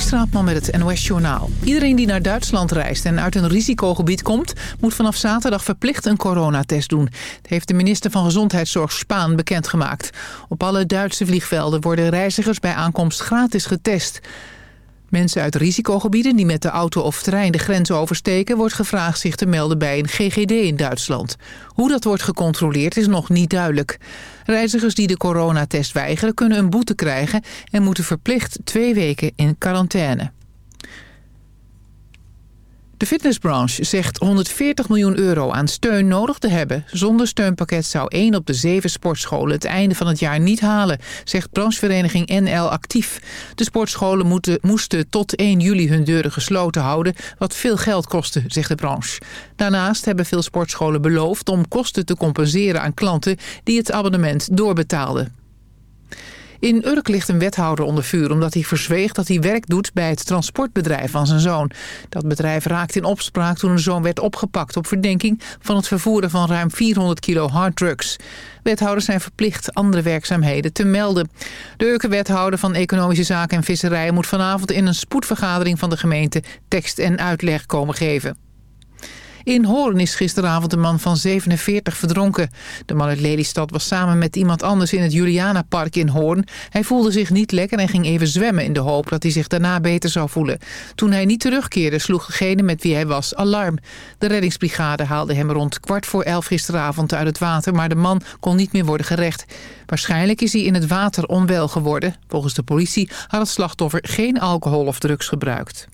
Straatman met het NOS Journaal. Iedereen die naar Duitsland reist en uit een risicogebied komt... moet vanaf zaterdag verplicht een coronatest doen. Dat heeft de minister van Gezondheidszorg Spaan bekendgemaakt. Op alle Duitse vliegvelden worden reizigers bij aankomst gratis getest. Mensen uit risicogebieden die met de auto of trein de grens oversteken... wordt gevraagd zich te melden bij een GGD in Duitsland. Hoe dat wordt gecontroleerd is nog niet duidelijk. Reizigers die de coronatest weigeren kunnen een boete krijgen... en moeten verplicht twee weken in quarantaine. De fitnessbranche zegt 140 miljoen euro aan steun nodig te hebben. Zonder steunpakket zou 1 op de 7 sportscholen het einde van het jaar niet halen, zegt branchevereniging NL Actief. De sportscholen moeten, moesten tot 1 juli hun deuren gesloten houden, wat veel geld kostte, zegt de branche. Daarnaast hebben veel sportscholen beloofd om kosten te compenseren aan klanten die het abonnement doorbetaalden. In Urk ligt een wethouder onder vuur omdat hij verzweeg dat hij werk doet bij het transportbedrijf van zijn zoon. Dat bedrijf raakte in opspraak toen een zoon werd opgepakt op verdenking van het vervoeren van ruim 400 kilo harddrugs. Wethouders zijn verplicht andere werkzaamheden te melden. De Urke-wethouder van Economische Zaken en Visserij moet vanavond in een spoedvergadering van de gemeente tekst en uitleg komen geven. In Hoorn is gisteravond een man van 47 verdronken. De man uit Lelystad was samen met iemand anders in het Julianapark in Hoorn. Hij voelde zich niet lekker en ging even zwemmen in de hoop dat hij zich daarna beter zou voelen. Toen hij niet terugkeerde sloeg degene met wie hij was alarm. De reddingsbrigade haalde hem rond kwart voor elf gisteravond uit het water... maar de man kon niet meer worden gerecht. Waarschijnlijk is hij in het water onwel geworden. Volgens de politie had het slachtoffer geen alcohol of drugs gebruikt.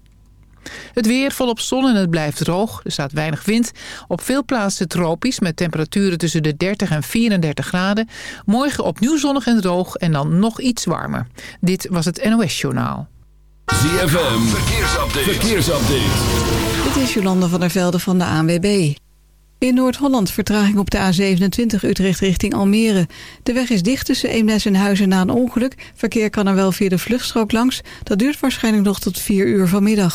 Het weer volop zon en het blijft droog. Er staat weinig wind. Op veel plaatsen tropisch met temperaturen tussen de 30 en 34 graden. Morgen opnieuw zonnig en droog en dan nog iets warmer. Dit was het NOS Journaal. ZFM, verkeersupdate. verkeersupdate. Dit is Jolanda van der Velde van de ANWB. In Noord-Holland vertraging op de A27 Utrecht richting Almere. De weg is dicht tussen Eemnes en Huizen na een ongeluk. Verkeer kan er wel via de vluchtstrook langs. Dat duurt waarschijnlijk nog tot 4 uur vanmiddag.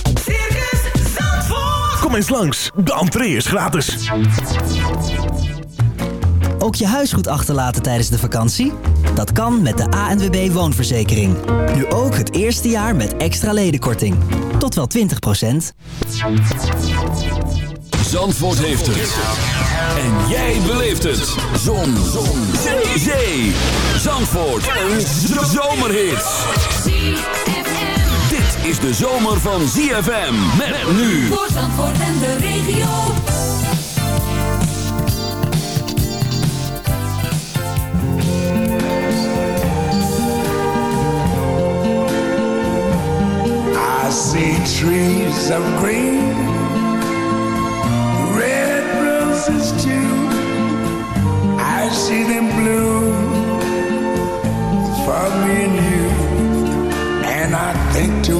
Kom eens langs, de entree is gratis. Ook je huis goed achterlaten tijdens de vakantie? Dat kan met de ANWB Woonverzekering. Nu ook het eerste jaar met extra ledenkorting. Tot wel 20% Zandvoort heeft het. En jij beleeft het. Zon. Zon. Zee. Zee. Zandvoort. Een zomerhit. Is de zomer van ZFM. Met nu. Voor Zandvoort en de regio. I see trees of green, red roses too. I see them bloom for me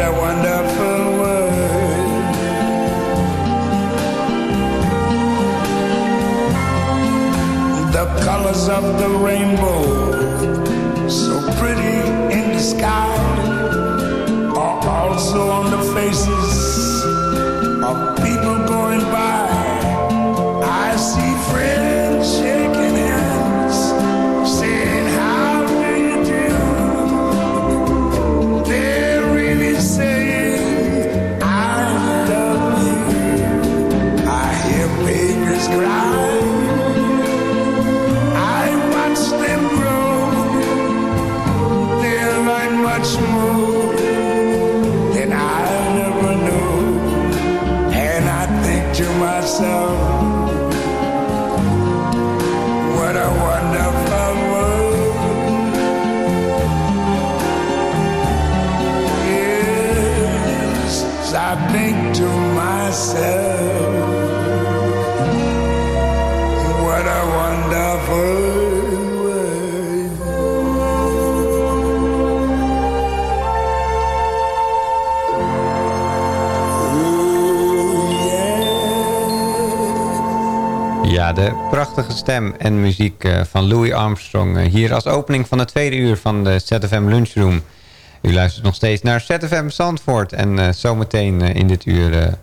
what a wonderful world. The colors of the rainbow, so prachtige stem en muziek eh, van Louis Armstrong. eh, hier als opening van het tweede uur van de ZFM Lunchroom. U luistert nog steeds naar ZFM Zandvoort. En eh, zometeen in dit uur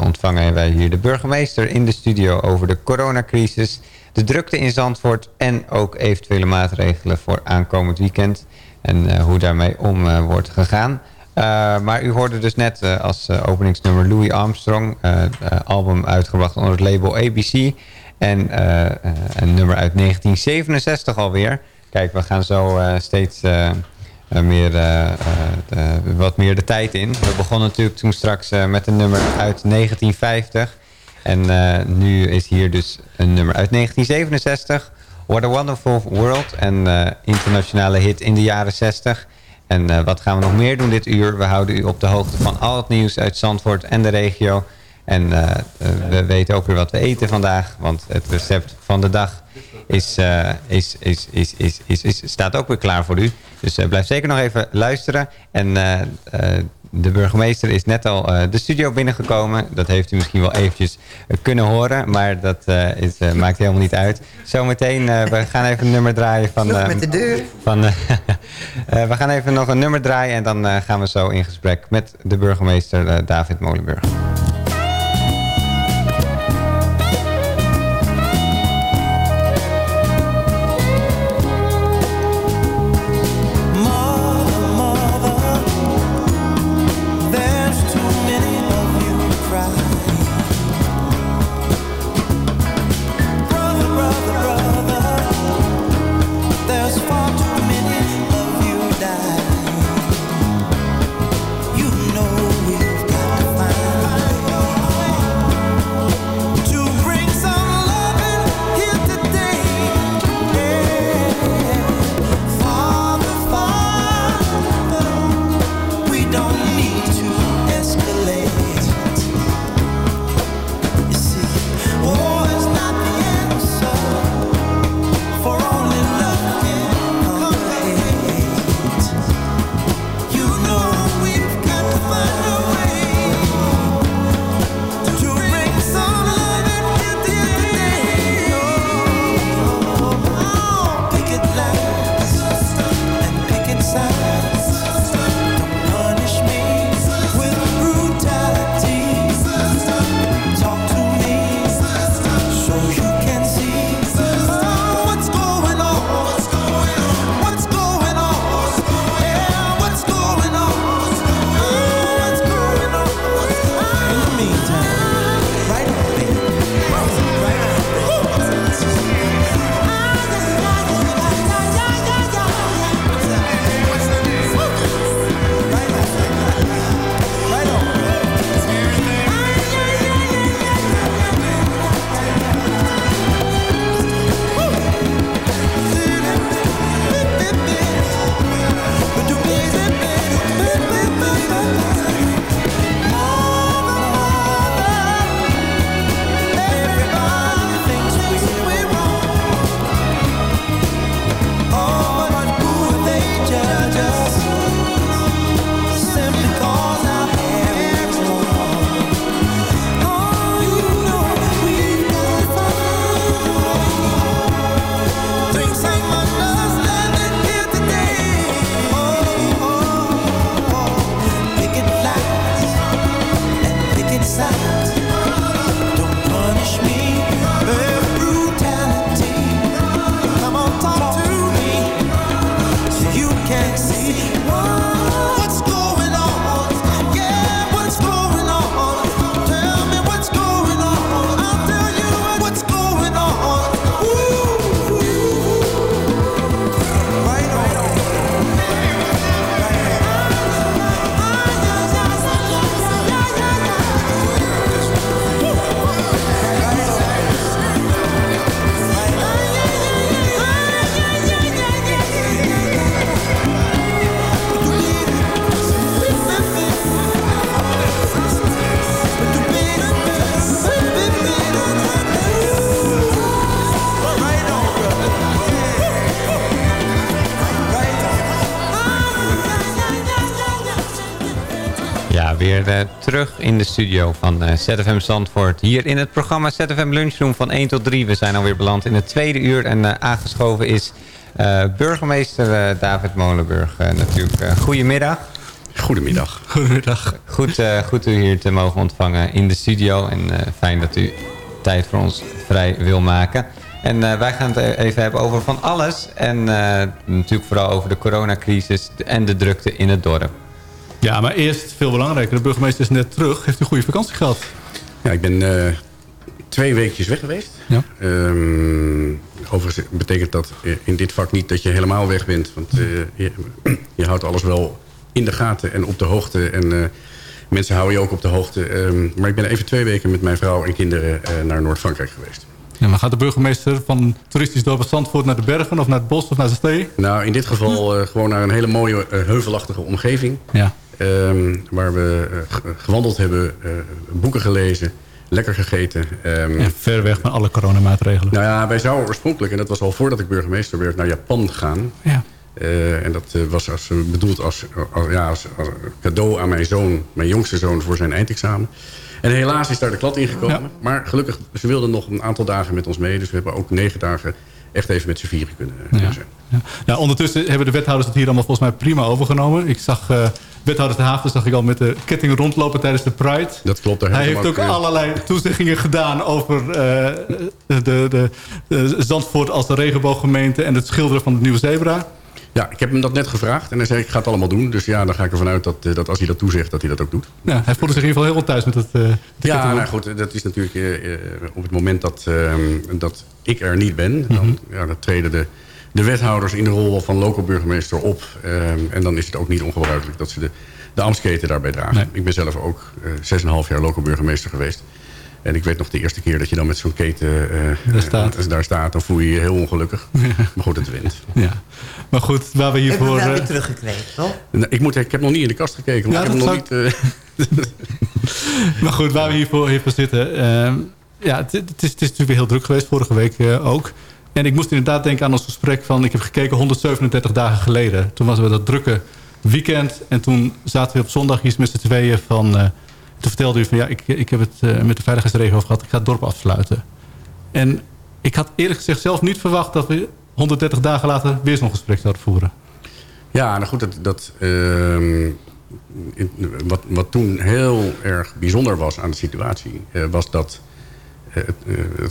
ontvangen wij hier de burgemeester in de studio... over de coronacrisis, de drukte in Zandvoort... en ook eventuele maatregelen voor aankomend weekend. En hoe daarmee om wordt gegaan. Maar u hoorde dus net als openingsnummer Louis Armstrong... album uitgebracht onder het label ABC... En eh, eh, een nummer uit 1967 alweer. Kijk, we gaan zo eh, steeds meer, wat meer de tijd in. We begonnen natuurlijk toen straks met een nummer uit 1950. En nu is hier dus een nummer uit 1967. What a Wonderful World. En eh, internationale hit in de jaren 60. En wat gaan we nog meer doen dit uur? We houden u op de hoogte van al het nieuws uit Zandvoort en de regio. En eh, eh, we weten ook weer wat we eten vandaag. Want het recept van de dag is, eh, is, is, is, is, is, is, staat ook weer klaar voor u. Dus blijf zeker nog even luisteren. En de burgemeester is net al de studio binnengekomen. Dat heeft u misschien wel eventjes kunnen horen. Maar dat is, maakt helemaal niet uit. Zometeen, we gaan even een nummer draaien van... met de deur. van, we gaan even nog een nummer draaien en dan gaan we zo in gesprek met de burgemeester David Molenburg. Terug in de studio van eh, ZFM Zandvoort. Hier in het programma ZFM Lunchroom van 1 tot 3. We zijn alweer beland in het tweede uur. En eh, aangeschoven is eh, burgemeester David Molenburg natuurlijk. Goedemiddag. Goedemiddag. Goedemiddag. Goed, goed u hier te mogen ontvangen in de studio. En fijn dat u tijd voor ons vrij wil maken. En wij gaan het even hebben over van alles. En natuurlijk vooral over de coronacrisis en de drukte in het dorp. Ja, maar eerst veel belangrijker. De burgemeester is net terug. Heeft u een goede vakantie gehad? Ja, ik ben eh, twee weekjes weg geweest. Ja. Ehm, overigens betekent dat in dit vak niet dat je helemaal weg bent. Want eh, je, je houdt alles wel in de gaten en op de hoogte. En eh, mensen houden je ook op de hoogte. Ehm, maar ik ben even twee weken met mijn vrouw en kinderen naar Noord-Frankrijk geweest. Ja, maar gaat de burgemeester van toeristisch dorp Zandvoort naar de bergen... of naar het bos of naar de stee? Nou, in dit geval gewoon naar een hele mooie heuvelachtige omgeving. Ja. Ehm, waar we eh, gewandeld hebben, eh, boeken gelezen, lekker gegeten. Ehm, Ja, ver weg van alle coronamaatregelen. Nou ja, wij zouden oorspronkelijk, en dat was al voordat ik burgemeester werd, naar Japan gaan. Ja. Eh, en dat was als, bedoeld als, als- ja, als, als cadeau aan mijn zoon, mijn jongste zoon, voor zijn eindexamen. En helaas is daar de klad ingekomen. Ja. Maar gelukkig, ze wilden nog een aantal dagen met ons mee. Dus we hebben ook negen dagen echt even met z'n vieren kunnen, kunnen zijn. Ja. Ja, ondertussen hebben de wethouders het hier allemaal volgens mij prima overgenomen. Ik zag uh, wethouder de Haven zag ik al met de ketting rondlopen tijdens de Pride. Dat klopt. Daar Hij heeft ook eh, allerlei toezeggingen gedaan over uh, de, de, de, Zandvoort als de regenbooggemeente... en het schilderen van het nieuwe zebra. Ja, ik heb hem dat net gevraagd en hij zei ik ga het allemaal doen. Dus ja, dan ga ik ervan uit dat, dat als hij dat toezegt, dat hij dat ook doet. Ja, hij voelde zich in ieder geval heel thuis met het... Uh, ja, nou goed, dat is natuurlijk uh, op het moment dat, uh, dat ik er niet ben... Mm -hmm. dan, ja, dan treden de, de wethouders in de rol van local burgemeester op. Um, en dan is het ook niet ongebruikelijk dat ze de, de ambtsketen daarbij dragen. Nee. Ik ben zelf ook uh, 6,5 jaar local burgemeester geweest. En ik weet nog de eerste keer dat je dan met zo'n keten uh, daar, staat. daar, staat. Dan voel je je heel ongelukkig. Ja. Maar goed, het wint. Ja. Maar goed, waar we hiervoor... Heb je wel weer teruggekregen, toch? Nou, ik, moet, ik heb nog niet in de kast gekeken. Ja, ik heb nog niet, uh... maar goed, waar we hiervoor, hiervoor zitten... Uh, ja, het, het, is, het is natuurlijk weer heel druk geweest, vorige week uh, ook. En ik moest inderdaad denken aan ons gesprek van... ik heb gekeken 137 dagen geleden. Toen was we dat drukke weekend. En toen zaten we op zondag hier met z'n tweeën van... toen vertelde u van ja, ik, ik heb het uh, met de veiligheidsregio over gehad. Ik ga het dorp afsluiten. En ik had eerlijk gezegd zelf niet verwacht... dat we 130 dagen later weer zo'n gesprek zouden voeren. Ja, nou goed, dat, dat, uh, wat, wat toen heel erg bijzonder was aan de situatie... Uh, was dat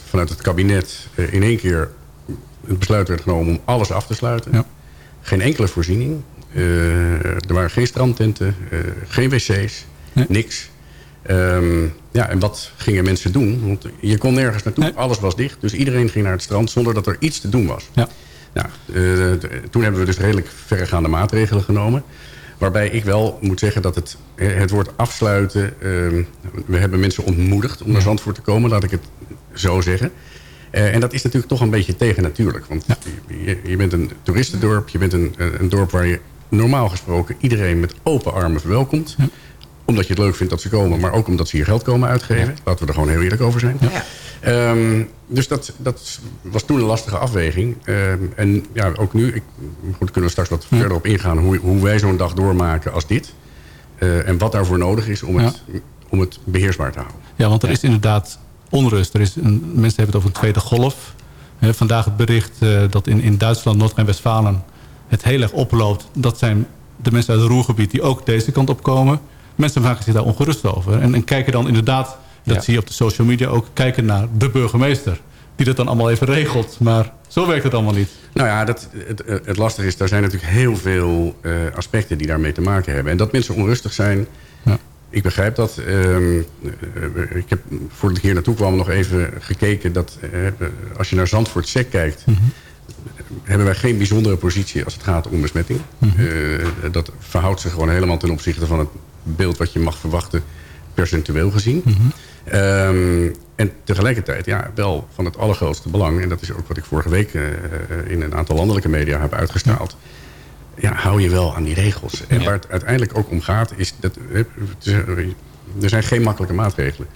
vanuit het kabinet in één keer het besluit werd genomen... om alles af te sluiten. Ja. Geen enkele voorziening. er waren geen strandtenten, geen wc's, nee. niks. Um, ja, en wat gingen mensen doen? Want je kon nergens naartoe, nee. alles was dicht. Dus iedereen ging naar het strand zonder dat er iets te doen was. Ja. Nou, uh, toen hebben we dus redelijk verregaande maatregelen genomen. Waarbij ik wel moet zeggen dat het, het woord afsluiten... Uh, we hebben mensen ontmoedigd om naar Zandvoort te komen, laat ik het zo zeggen. Uh, en dat is natuurlijk toch een beetje tegennatuurlijk. Want ja. je, je, bent een toeristendorp, je bent een, een dorp waar je normaal gesproken... iedereen met open armen verwelkomt... Ja omdat je het leuk vindt dat ze komen, maar ook omdat ze hier geld komen uitgeven. Ja. Laten we er gewoon heel eerlijk over zijn. Ja. Um, dus dat, dat was toen een lastige afweging. Um, en ja, ook nu, ik, goed, kunnen we straks wat ja. verder op ingaan... hoe, hoe wij zo'n dag doormaken als dit. Uh, en wat daarvoor nodig is om, het, om het beheersbaar te houden. Ja, want er is inderdaad onrust. Er is een, mensen hebben het over een tweede golf. He, vandaag het bericht uh, dat in, in Duitsland, Noord-Rijn-Westfalen... het heel erg oploopt. Dat zijn de mensen uit het Roergebied die ook deze kant op komen... Mensen maken zich daar ongerust over. En, en kijken dan inderdaad, dat ja. zie je op de social media ook... kijken naar de burgemeester. Die dat dan allemaal even regelt. Maar zo werkt het allemaal niet. Nou ja, dat, het, het lastige is, er zijn natuurlijk heel veel uh, aspecten die daarmee te maken hebben. En dat mensen onrustig zijn. Ik begrijp dat. Um, uh, ik heb voordat ik hier naartoe kwam nog even gekeken... dat uh, als je naar Zandvoort SEC kijkt... Mm -hmm. hebben wij geen bijzondere positie als het gaat om besmetting. Mm -hmm. dat verhoudt zich gewoon helemaal ten opzichte van het beeld wat je mag verwachten percentueel gezien. Mhm. Mm -hmm. um, en tegelijkertijd ja, wel van het allergrootste belang... en dat is ook wat ik vorige week uh, in een aantal landelijke media heb uitgestraald... Ja, hou je wel aan die regels. En ja. waar het uiteindelijk ook om gaat... is dat er zijn geen makkelijke maatregelen.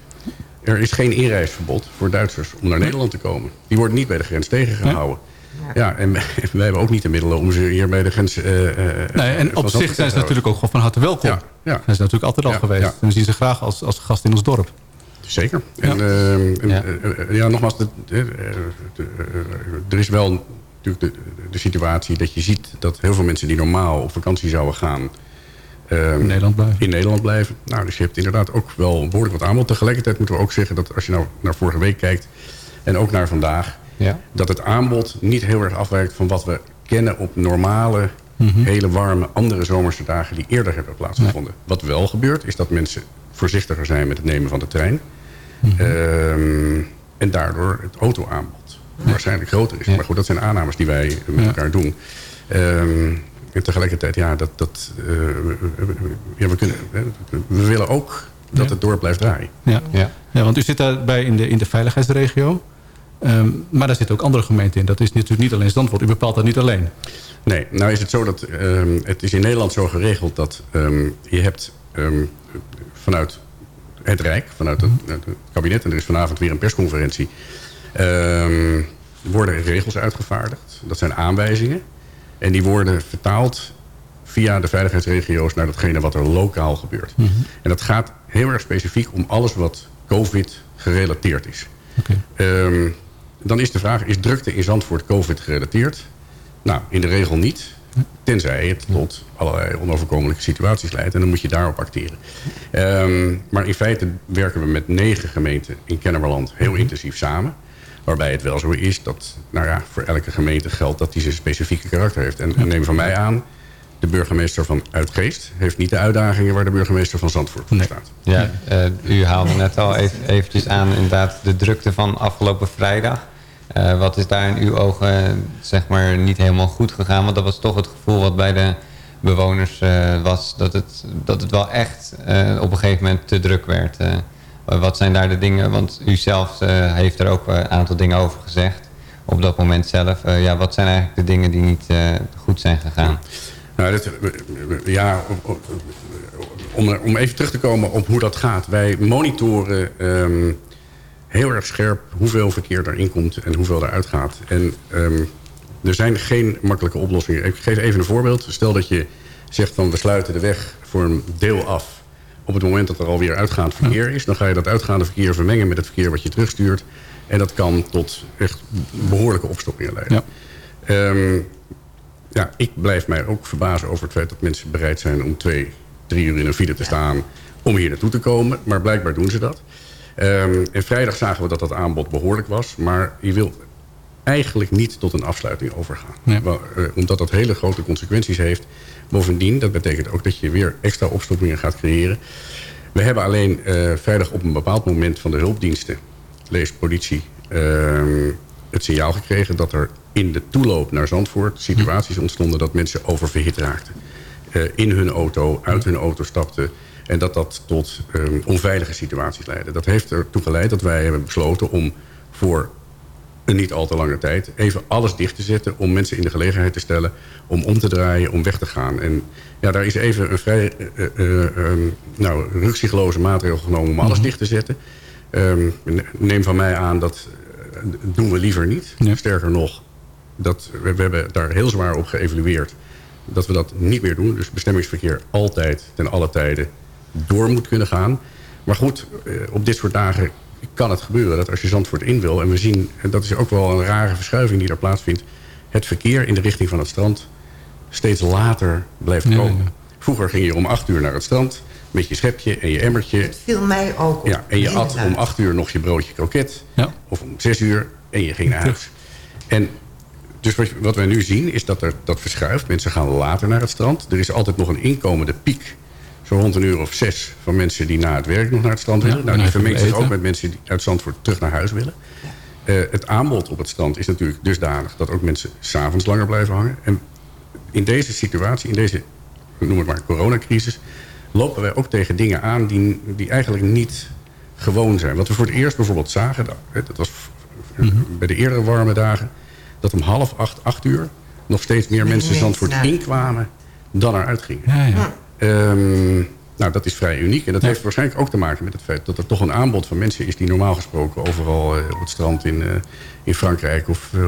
Er is geen inreisverbod voor Duitsers om naar Nederland te komen. Die worden niet bij de grens tegengehouden. Ja, en wij wij hebben ook niet de middelen om ze hier bij de grens... eh, eh, Nee, en op zich zijn ze natuurlijk ook gewoon van harte welkom. Ja, ja. Zijn ze natuurlijk altijd al Ja, geweest. ja. En we zien ze graag als, als gast in ons dorp. Zeker. En, eh, en, Ja. eh, eh, ja, nogmaals, de, de- eh, de- eh, er is wel natuurlijk de, de situatie dat je ziet... dat heel veel mensen die normaal op vakantie zouden gaan... eh, In Nederland blijven. in Nederland blijven. Nou, dus je hebt inderdaad ook wel behoorlijk wat aanbod. Tegelijkertijd moeten we ook zeggen dat als je nou naar vorige week kijkt... en ook naar vandaag... Ja. dat het aanbod niet heel erg afwijkt van wat we kennen op normale... hele warme andere zomerse dagen die eerder hebben plaatsgevonden. Wat wel gebeurt is dat mensen voorzichtiger zijn met het nemen van de trein. Ehm, en daardoor het autoaanbod waarschijnlijk groter is. Ja. Maar goed, dat zijn aannames die wij met Ja. elkaar doen. Ehm, en tegelijkertijd, ja, dat, dat, eh, ja, we, kunnen, we willen ook dat Ja. het door blijft draaien. Ja. Ja. Ja, want u zit daarbij in de, in de veiligheidsregio. Ehm, maar daar zitten ook andere gemeenten in. Dat is natuurlijk niet alleen Zandvoort. U bepaalt dat niet alleen. Nee, nou is het zo dat ehm, het is in Nederland zo geregeld dat ehm, je hebt ehm, vanuit het Rijk, vanuit het, het kabinet, en er is vanavond weer een persconferentie, ehm, worden regels uitgevaardigd. Dat zijn aanwijzingen. En die worden vertaald via de veiligheidsregio's naar datgene wat er lokaal gebeurt. En dat gaat heel erg specifiek om alles wat COVID gerelateerd is. Ehm, dan is de vraag, is drukte in Zandvoort COVID gerelateerd? Nou, in de regel niet. Tenzij het tot allerlei onoverkomelijke situaties leidt. En dan moet je daarop acteren. Ehm, maar in feite werken we met negen gemeenten in Kennemerland heel intensief samen. Waarbij het wel zo is dat nou ja, voor elke gemeente geldt dat die zijn specifieke karakter heeft. En, en neem van mij aan, de burgemeester van Uitgeest heeft niet de uitdagingen waar de burgemeester van Zandvoort voor staat. Ja, eh, u haalde net al even, eventjes aan inderdaad de drukte van afgelopen vrijdag. Eh, wat is daar in uw ogen zeg maar niet helemaal goed gegaan? Want dat was toch het gevoel wat bij de bewoners eh, was... Dat het, dat het wel echt op een gegeven moment te druk werd. Eh, wat zijn daar de dingen? Want u zelf eh, heeft er ook een aantal dingen over gezegd. Op dat moment zelf. Eh, ja, wat zijn eigenlijk de dingen die niet eh, goed zijn gegaan? Nou, dit, ja, om, om even terug te komen op hoe dat gaat. Wij monitoren ehm, heel erg scherp hoeveel verkeer erin komt en hoeveel eruit gaat. En ehm, er zijn geen makkelijke oplossingen. Ik geef even een voorbeeld. Stel dat je zegt van we sluiten de weg voor een deel af. Op het moment dat er alweer uitgaand verkeer is... dan ga je dat uitgaande verkeer vermengen met het verkeer wat je terugstuurt. En dat kan tot echt behoorlijke opstoppingen leiden. Ja. Ehm, ja, ik blijf mij ook verbazen over het feit dat mensen bereid zijn om twee, drie uur in een file te staan om hier naartoe te komen. Maar blijkbaar doen ze dat. Ehm, en vrijdag zagen we dat dat aanbod behoorlijk was. Maar je wil eigenlijk niet tot een afsluiting overgaan. Nee. Eh, omdat dat hele grote consequenties heeft. Bovendien, dat betekent ook dat je weer extra opstoppingen gaat creëren. We hebben alleen vrijdag op een bepaald moment van de hulpdiensten, lees politie, ehm, het signaal gekregen dat er in de toeloop naar Zandvoort situaties ontstonden dat mensen oververhit raakten. Eh, in hun auto, uit hun auto stapten. En dat dat tot ehm, onveilige situaties leidde. Dat heeft ertoe geleid dat wij hebben besloten om voor een niet al te lange tijd... even alles dicht te zetten om mensen in de gelegenheid te stellen... om om te draaien, om weg te gaan. En ja, daar is even een vrij ehm, nou, maatregel genomen om alles dicht te zetten. Ehm, neem van mij aan, dat doen we liever niet. Ja. Sterker nog, dat, we, we hebben daar heel zwaar op geëvalueerd... dat we dat niet meer doen. Dus bestemmingsverkeer altijd, ten alle tijden, door moet kunnen gaan. Maar goed, op dit soort dagen kan het gebeuren dat als je Zandvoort in wil... en we zien, en dat is ook wel een rare verschuiving die daar plaatsvindt... het verkeer in de richting van het strand steeds later blijft komen. ja. Vroeger ging je om acht uur naar het strand... met je schepje en je emmertje. Het viel mij ook op. Ja, en je at om acht uur nog je broodje kroket. Ja. Of om zes uur en je ging naar huis. En dus wat, wat wij nu zien is dat er, dat verschuift. Mensen gaan later naar het strand. Er is altijd nog een inkomende piek. Zo rond een uur of zes van mensen die na het werk nog naar het strand willen. Ja, nou, die vermengt zich ook met mensen die uit Zandvoort terug naar huis willen. Eh, het aanbod op het strand is natuurlijk dusdanig... dat ook mensen s'avonds langer blijven hangen. En in deze situatie, in deze, noem het maar, coronacrisis... lopen wij ook tegen dingen aan die, die eigenlijk niet gewoon zijn. Wat we voor het eerst bijvoorbeeld zagen... dat, hè, dat was Mhm. bij de eerdere warme dagen... dat om half acht, acht uur... nog steeds meer mensen Zandvoort inkwamen dan eruit gingen. Ja, ja. Ehm, nou, dat is vrij uniek. En dat heeft waarschijnlijk ook te maken met het feit dat er toch een aanbod van mensen is... die normaal gesproken overal eh, op het strand in, eh, in Frankrijk of eh,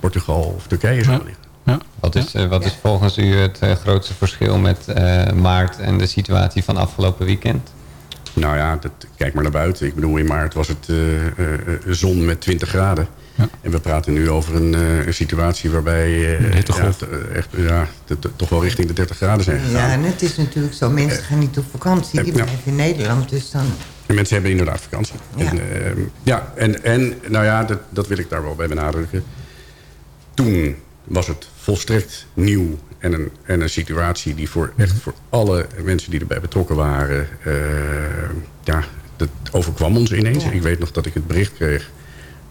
Portugal of Turkije zouden liggen. Wat is, wat is volgens u het grootste verschil met eh, maart en de situatie van afgelopen weekend? Nou ja, dat, kijk maar naar buiten. Ik bedoel, in maart was het eh, eh, eh, zon met 20 graden. En we praten nu over een, eh, een situatie waarbij eh, ja, eh, echt, ja, toch wel richting de 30 graden zijn gegaan. Ja, en het is natuurlijk zo. Mensen gaan niet op vakantie. Die blijven in Nederland. Dus dan... En mensen hebben inderdaad vakantie. Ja. En, ehm, ja, en, en nou ja, dat, dat wil ik daar wel bij benadrukken. Toen was het volstrekt nieuw en een, en een situatie die voor, echt voor alle mensen die erbij betrokken waren... eh, ja, dat overkwam ons ineens. Ik weet nog dat ik het bericht kreeg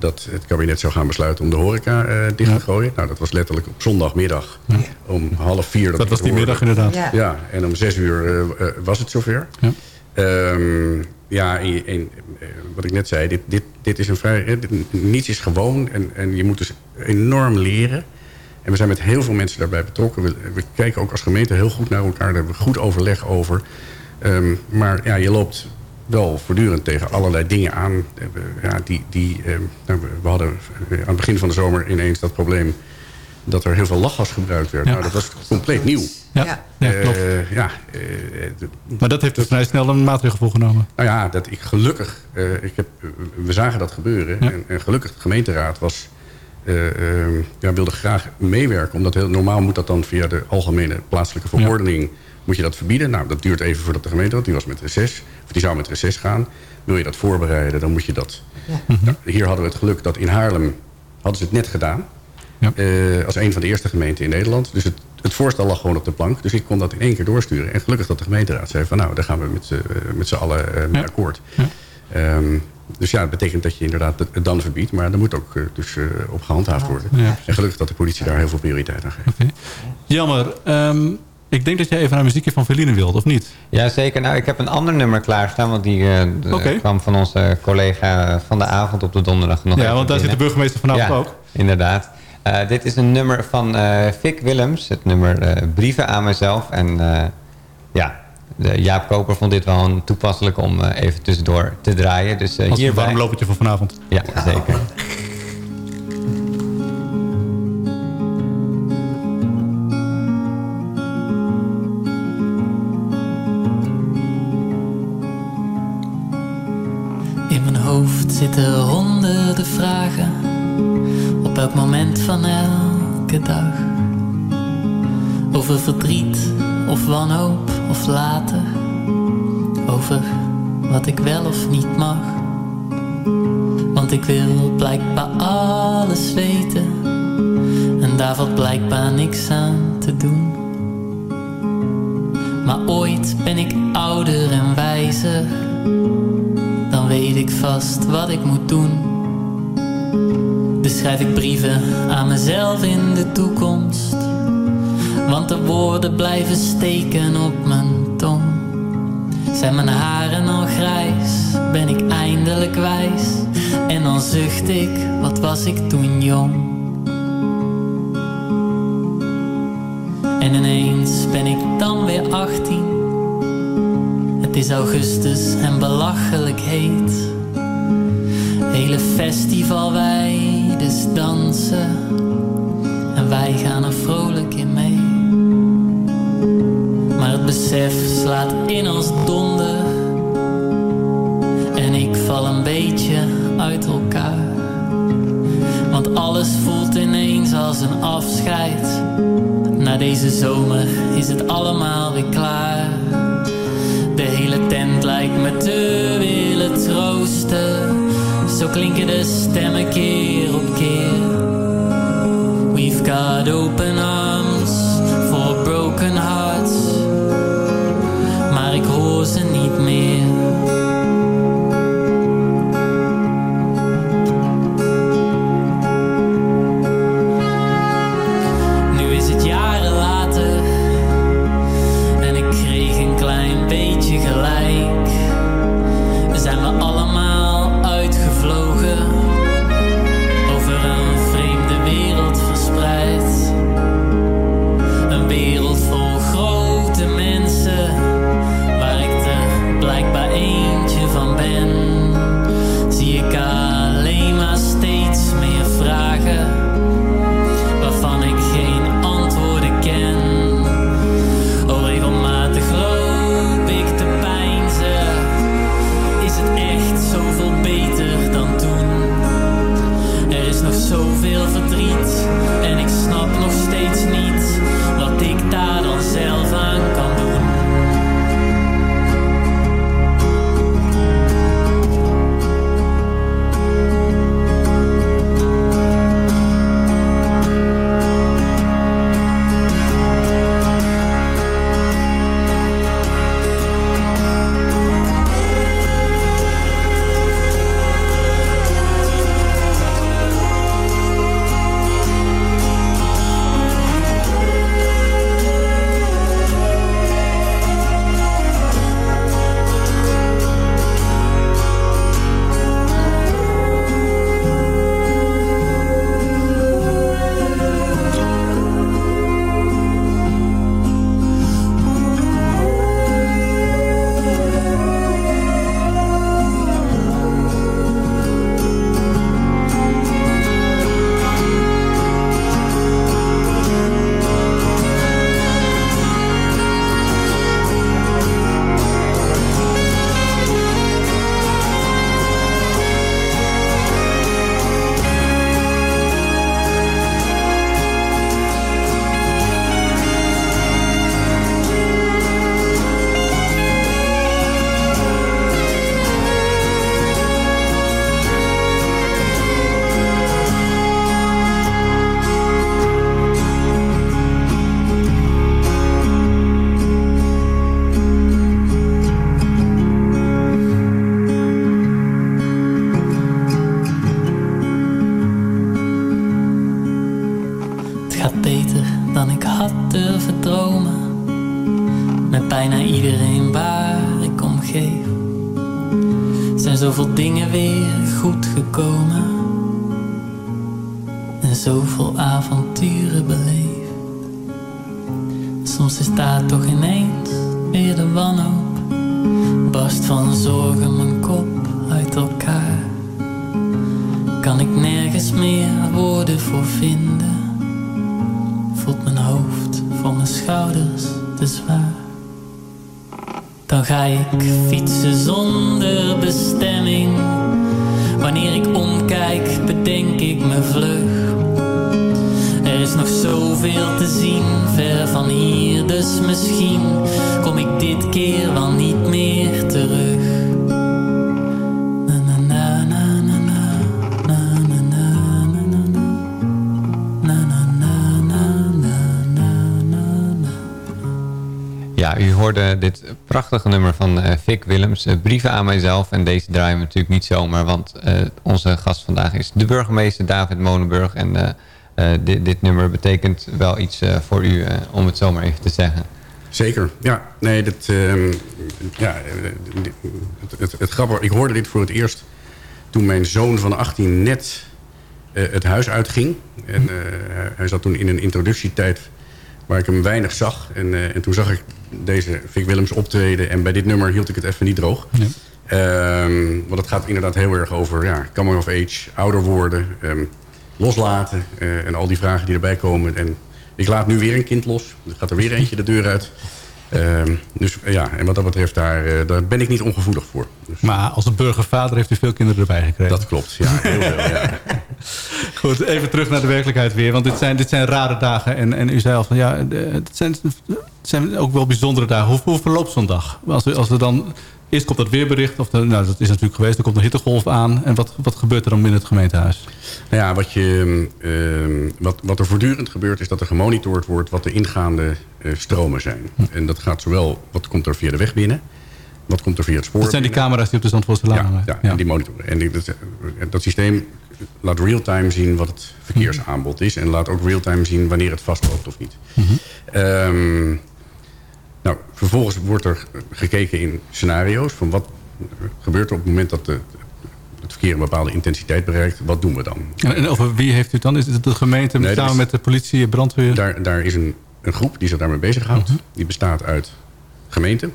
dat het kabinet zou gaan besluiten om de horeca eh, dicht te gooien. Nou, dat was letterlijk op zondagmiddag om half vier. Dat was die middag inderdaad. Ja. Ja, en om zes uur eh, eh, was het zover. Ja. Ehm, ja, en, en, wat ik net zei, dit, dit, dit is een vrij... dit- niets is gewoon en, en je moet dus enorm leren. En we zijn met heel veel mensen daarbij betrokken. We, we kijken ook als gemeente heel goed naar elkaar. Daar hebben we goed overleg over. Ehm, maar ja, je loopt wel voortdurend tegen allerlei dingen aan. Eh, we- Ja, die, die, ehm, nou, we, hadden eh, aan het begin van de zomer ineens dat probleem... dat er heel veel lachgas gebruikt werd. Ja. Nou, dat was compleet nieuw. Ja, Ja. klopt. Eh, ja, eh, de- Maar dat heeft dus vrij snel een maatregel voor genomen. nou ja, dat ik gelukkig, eh, ik heb, eh, we zagen dat gebeuren. Ja. En, en gelukkig de gemeenteraad was, eh, eh, ja, wilde graag meewerken. Omdat heel normaal moet dat dan via de algemene plaatselijke verordening... moet je dat verbieden. Nou, dat duurt even voordat de gemeenteraad, die was met reces... of die zou met reces gaan. Wil je dat voorbereiden, dan moet je dat... Nou, hier hadden we het geluk dat in Haarlem hadden ze het net gedaan. Ja. Eh, als een van de eerste gemeenten in Nederland. Dus het, het voorstel lag gewoon op de plank. Dus ik kon dat in één keer doorsturen. En gelukkig dat de gemeenteraad zei van nou, daar gaan we met, z'n- eh, met z'n allen eh, mee Ja. akkoord. Ja. Ehm, dus ja, dat betekent dat je inderdaad het dan verbiedt. Maar er moet ook dus eh, op gehandhaafd worden. Ja. En gelukkig dat de politie daar heel veel prioriteit aan geeft. Oké. Jammer. ehm, ik denk dat jij even naar muziekje van Verline wilt, of niet? Ja, zeker. Nou, ik heb een ander nummer klaarstaan, want die eh, kwam van onze collega van de avond op de donderdag nog ja, want daar zit de burgemeester vanavond ja, ook. inderdaad. Eh, dit is een nummer van eh Vic Willems, het nummer Brieven aan mezelf. En ja, de Jaap Koper vond dit wel een toepasselijk om even tussendoor te draaien. Dus Als een hierbij... warmlopertje voor vanavond. Ja, zeker. Dag. Over verdriet of wanhoop of later. Over wat ik wel of niet mag. Want ik wil blijkbaar alles weten. En daar valt blijkbaar niks aan te doen. Maar ooit ben ik ouder en wijzer dan weet ik vast wat ik moet doen. Schrijf ik brieven aan mezelf in de toekomst. Want de woorden blijven steken op mijn tong. Zijn mijn haren al grijs, ben ik eindelijk wijs. En dan zucht ik, wat was ik toen jong. En ineens ben ik dan weer 18. Het is augustus en belachelijk heet. Hele dansen. En wij gaan er vrolijk in mee. Maar het besef slaat in als donder. En ik val een beetje uit elkaar. Want alles voelt ineens als een afscheid. Na deze zomer is het allemaal weer klaar. De hele tent lijkt me te willen troosten. Zo klinken de stemmen keer op keer. We've got open avonturen beleefd. Soms is daar toch ineens weer de wanhoop. Barst van zorgen mijn kop uit elkaar. Kan ik nergens meer woorden voor vinden. Voelt mijn hoofd voor mijn schouders te zwaar. Dan ga ik fietsen zonder bestemming. Wanneer ik omkijk, bedenk ik me vlug zoveel te zien, ver van hier, dus misschien kom ik dit keer wel niet meer terug. Ja, u hoorde dit prachtige nummer van uh, Vic Willems, uh, Brieven aan mijzelf. En deze draaien we natuurlijk niet zomaar, want uh, onze gast vandaag is de burgemeester David Monenburg. En dit, dit nummer betekent wel iets eh, voor u, eh, om het zomaar even te zeggen. Zeker, ja. Nee, dat, ehm, ja, eh, het, het, het grappige, ik hoorde dit voor het eerst toen mijn zoon van 18 net eh, het huis uitging. En eh, hij- zat toen in een introductietijd waar ik hem weinig zag. En, eh, en toen zag ik deze Vic Willems optreden. En bij dit nummer hield ik het even niet droog. Ehm, want het gaat inderdaad heel erg over ja, coming of age, ouder worden, ehm, loslaten eh, en al die vragen die erbij komen. En ik laat nu weer een kind los. Er gaat er weer eentje de deur uit. Ehm, dus eh, ja, en wat dat betreft, daar, eh, daar ben ik niet ongevoelig voor. Dus Maar als een burgervader heeft u veel kinderen erbij gekregen. dat klopt, ja, heel veel. Ja. Goed, even terug naar de werkelijkheid weer. Want dit zijn, dit zijn rare dagen. En, en u zei al van ja, het zijn, het zijn ook wel bijzondere dagen. Hoe, hoe verloopt zo'n dag? Als, we- als er dan, eerst komt dat weerbericht. Of de, nou, dat is natuurlijk geweest. Er komt een hittegolf aan. En wat, wat gebeurt er dan binnen het gemeentehuis? Nou ja, wat, je, ehm, wat, wat er voortdurend gebeurt is dat er gemonitord wordt wat de ingaande eh, stromen zijn. En dat gaat zowel, wat komt er via de weg binnen, wat komt er via het spoor Dat zijn die camera's die op de Zandvoortse Ja, hangen. ja, en die monitoren. En die- dat, eh, dat systeem laat real-time zien wat het verkeersaanbod is. En laat ook real-time zien wanneer het vastloopt of niet. Ehm, nou, vervolgens wordt er gekeken in scenario's. Van wat gebeurt er op het moment dat de, het verkeer een bepaalde intensiteit bereikt. Wat doen we dan? En, over wie heeft u dan? Is het de gemeente Nee, samen is- met de politie en brandweer? Daar, daar is een, een groep die zich daarmee bezighoudt. Die bestaat uit gemeente,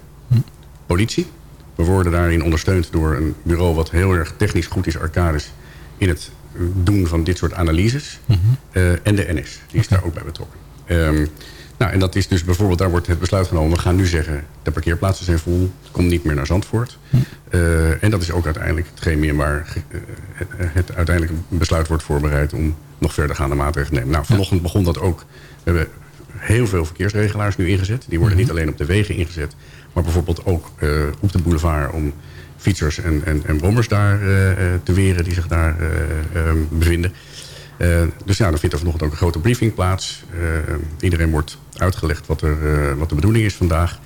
politie. We worden daarin ondersteund door een bureau wat heel erg technisch goed is, Arcadis, in het doen van dit soort analyses. Eh, en de NS, die is daar ook bij betrokken. Ehm, nou, en dat is dus bijvoorbeeld, daar wordt het besluit genomen. We gaan nu zeggen, de parkeerplaatsen zijn vol. Kom niet meer naar Zandvoort. Eh, en dat is ook uiteindelijk het gremium waar eh, het, het uiteindelijk besluit wordt voorbereid... om nog verdergaande maatregelen te nemen. Nou, vanochtend begon dat ook. We hebben heel veel verkeersregelaars nu ingezet. Die worden niet alleen op de wegen ingezet... maar bijvoorbeeld ook eh, op de boulevard... om fietsers en, en, en brommers daar te weren die zich daar bevinden. Eh, dus ja, dan vindt er vanochtend ook een grote briefing plaats. Eh, iedereen wordt uitgelegd wat, er, eh, wat de bedoeling is vandaag.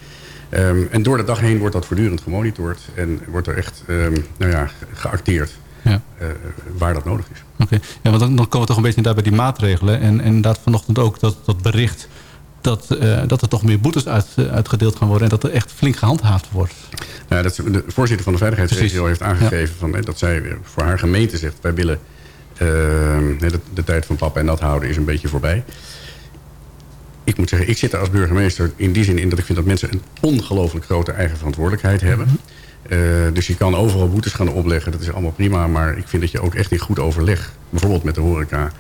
Ehm, en door de dag heen wordt dat voortdurend gemonitord. En wordt er echt ehm, nou ja, geacteerd Ja. waar dat nodig is. Oké, ja, want dan, dan komen we toch een beetje daar bij die maatregelen. En, en inderdaad vanochtend ook dat, dat bericht dat, dat er toch meer boetes uit, uitgedeeld gaan worden... en dat er echt flink gehandhaafd wordt. Nou, dat, de voorzitter van de veiligheidsregio Precies. heeft aangegeven van, hè, dat zij voor haar gemeente zegt... wij willen de, de tijd van papa en nat houden is een beetje voorbij. Ik moet zeggen, ik zit er als burgemeester in die zin in... dat ik vind dat mensen een ongelooflijk grote eigen verantwoordelijkheid hebben. Eh, dus je kan overal boetes gaan opleggen, dat is allemaal prima... maar ik vind dat je ook echt in goed overleg, bijvoorbeeld met de horeca...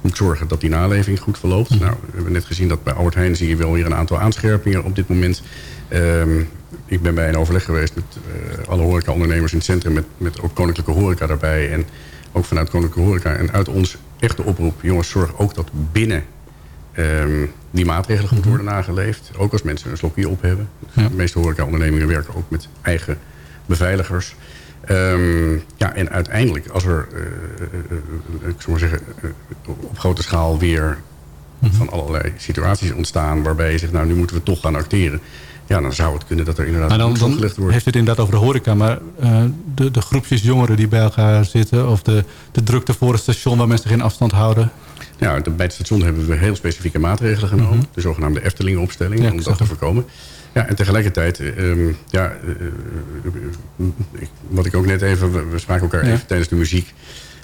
moet zorgen dat die naleving goed verloopt. Nou, we hebben net gezien dat bij Albert Heijn zie je wel weer een aantal aanscherpingen op dit moment. Ehm, ik ben bij een overleg geweest met eh, alle horecaondernemers in het centrum... Met, met ook Koninklijke Horeca daarbij en ook vanuit Koninklijke Horeca. En uit ons echte oproep, jongens, zorg ook dat binnen ehm, die maatregelen goed worden nageleefd. Ook als mensen een slokje op hebben. De meeste horecaondernemingen werken ook met eigen beveiligers. Ehm, ja, en uiteindelijk, als er, eh, ik zou maar zeggen, op grote schaal weer van allerlei situaties ontstaan... waarbij je zegt, nou, nu moeten we toch gaan acteren. Ja, dan zou het kunnen dat er inderdaad Maar dan, dan wordt. heeft u het inderdaad over de horeca... maar eh, de, de groepjes jongeren die bij elkaar zitten... of de, de drukte voor het station waar mensen geen afstand houden... ja, bij het station hebben we heel specifieke maatregelen genomen. De zogenaamde Efteling-opstelling, Ja, om dat te voorkomen. Ja, en tegelijkertijd, eh, ehm, ja, eh, eh, wat ik ook net even, we, we spraken elkaar Ja. even tijdens de muziek.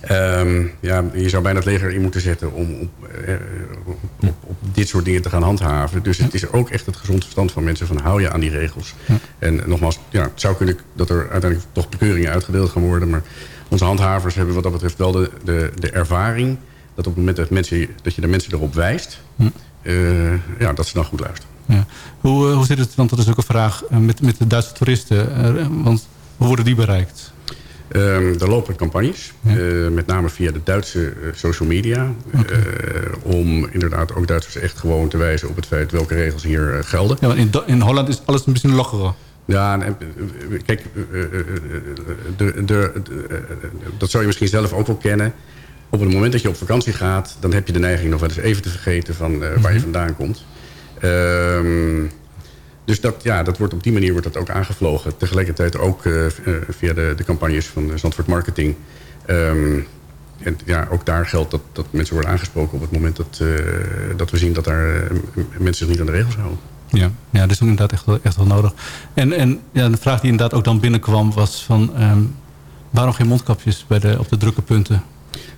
Ehm, ja, je zou bijna het leger in moeten zetten om op, eh, op, op, op dit soort dingen te gaan handhaven. Dus het is ook echt het gezond verstand van mensen van hou je aan die regels. En nogmaals, ja, het zou kunnen dat er uiteindelijk toch bekeuringen uitgedeeld gaan worden. Maar onze handhavers hebben wat dat betreft wel de, de, de ervaring dat op het moment dat, mensen, dat je de mensen erop wijst, eh, ja, dat ze dan goed luisteren. Ja. Hoe, eh, hoe zit het, want dat is ook een vraag, eh, met, met de Duitse toeristen. eh, want hoe worden die bereikt? Ehm, er lopen campagnes, eh, met name via de Duitse eh, social media. eh, om inderdaad ook Duitsers echt gewoon te wijzen op het feit welke regels hier gelden. Ja, want in, in Holland is alles een beetje loggerer. Ja, en, kijk, de, de, de, dat zou je misschien zelf ook wel kennen. Op het moment dat je op vakantie gaat... dan heb je de neiging nog wel eens even te vergeten van waar je vandaan komt. Ehm, dus dat, ja, dat wordt op die manier wordt dat ook aangevlogen. Tegelijkertijd ook eh, eh, via de, de campagnes van eh, Zandvoort Marketing. Ehm, en ja, ook daar geldt dat, dat mensen worden aangesproken op het moment dat, dat we zien dat daar mensen zich niet aan de regels houden. Ja, ja dat is inderdaad echt echt wel nodig. En, en ja, de vraag die inderdaad ook dan binnenkwam was van... ehm, waarom geen mondkapjes bij de, op de drukke punten?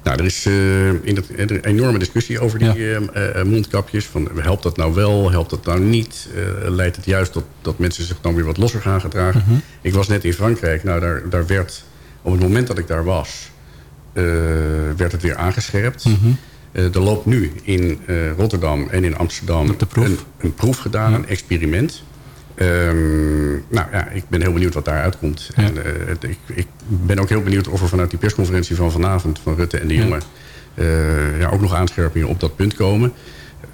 Nou, er is eh, in het, er een enorme discussie over die eh, eh, mondkapjes. Van, helpt dat nou wel, helpt dat nou niet? Eh, leidt het juist tot dat mensen zich dan weer wat losser gaan gedragen? Mhm. Ik was net in Frankrijk. Nou, daar, daar werd, op het moment dat ik daar was, eh, werd het weer aangescherpt. Mhm. Eh, er loopt nu in eh, Rotterdam en in Amsterdam Een, een proef gedaan, een experiment. Ehm, nou ja, ik ben heel benieuwd wat daaruit komt. En, eh, het- ik, ik ben ook heel benieuwd of er vanuit die persconferentie van vanavond... van Rutte en de Ja. Jonge eh, ja, ook nog aanscherpingen op dat punt komen.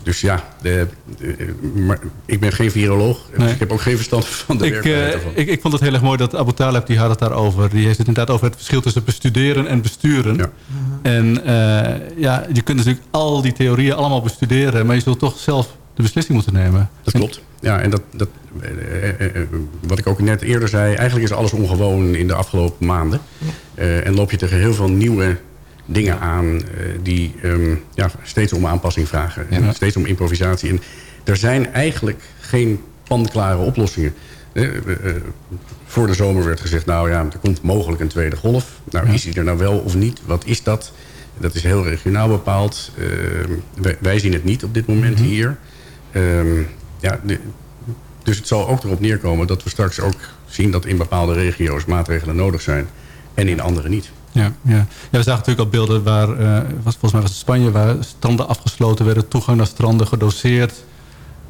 Dus ja, de, de- maar ik ben geen viroloog. Dus Nee. ik heb ook geen verstand van de Ik, eh, ik, ik vond het heel erg mooi dat Abu Talib, die had het daarover. Die heeft het inderdaad over het verschil tussen bestuderen en besturen. En eh, ja, je kunt natuurlijk al die theorieën allemaal bestuderen... maar je zult toch zelf de beslissing moeten nemen. Dat klopt. Ja, en dat, dat, eh, eh, eh, wat ik ook net eerder zei... eigenlijk is alles ongewoon in de afgelopen maanden. Eh, en loop je tegen heel veel nieuwe dingen aan... eh, die ehm, ja, steeds om aanpassing vragen. En steeds om improvisatie. En er zijn eigenlijk geen panklare oplossingen. Voor de zomer werd gezegd... nou ja, er komt mogelijk een tweede golf. Nou, is die er nou wel of niet? Wat is dat? Dat is heel regionaal bepaald. Eh, wij, wij zien het niet op dit moment hier. Ehm, ja, de- dus het zal ook erop neerkomen dat we straks ook zien... dat in bepaalde regio's maatregelen nodig zijn en in andere niet. Ja, ja. ja, we zagen natuurlijk al beelden waar, eh, was, volgens mij was het Spanje... waar stranden afgesloten werden, toegang naar stranden gedoseerd.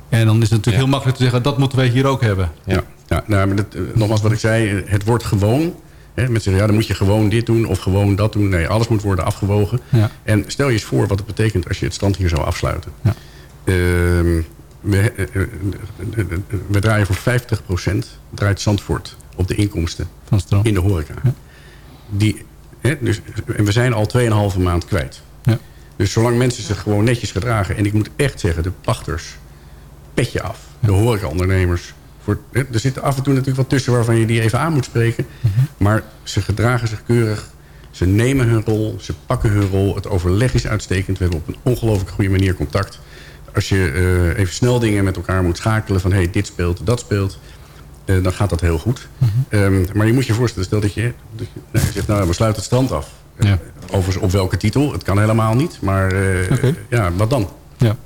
En dan is het natuurlijk heel makkelijk te zeggen... dat moeten wij hier ook hebben. Ja, ja nou, maar dat, eh, nogmaals wat ik zei, eh, het wordt gewoon. Hè, mensen zeggen, ja, dan moet je gewoon dit doen of gewoon dat doen. Nee, alles moet worden afgewogen. Ja. En stel je eens voor wat het betekent als je het strand hier zou afsluiten. Ehm, we, eh, eh, we draaien voor 50% draait Zandvoort op de inkomsten in de horeca. Die, hè, dus, en we zijn al 2,5 maand kwijt. Ja. Dus zolang mensen zich gewoon netjes gedragen... en ik moet echt zeggen, de pachters, petje af. De horecaondernemers. Voor, hè, er zit af en toe natuurlijk wat tussen waarvan je die even aan moet spreken. Mhm. Maar ze gedragen zich keurig. Ze nemen hun rol, ze pakken hun rol. Het overleg is uitstekend. We hebben op een ongelooflijk goede manier contact. Als je eh, even snel dingen met elkaar moet schakelen... van hey, dit speelt, dat speelt... eh, dan gaat dat heel goed. Mhm. Ehm, maar je moet je voorstellen, stel dat je, dat je, nou, je zegt... nou, we sluiten het strand af. Ja. Overigens op welke titel? Het kan helemaal niet. Maar eh, ja, wat dan? Ja.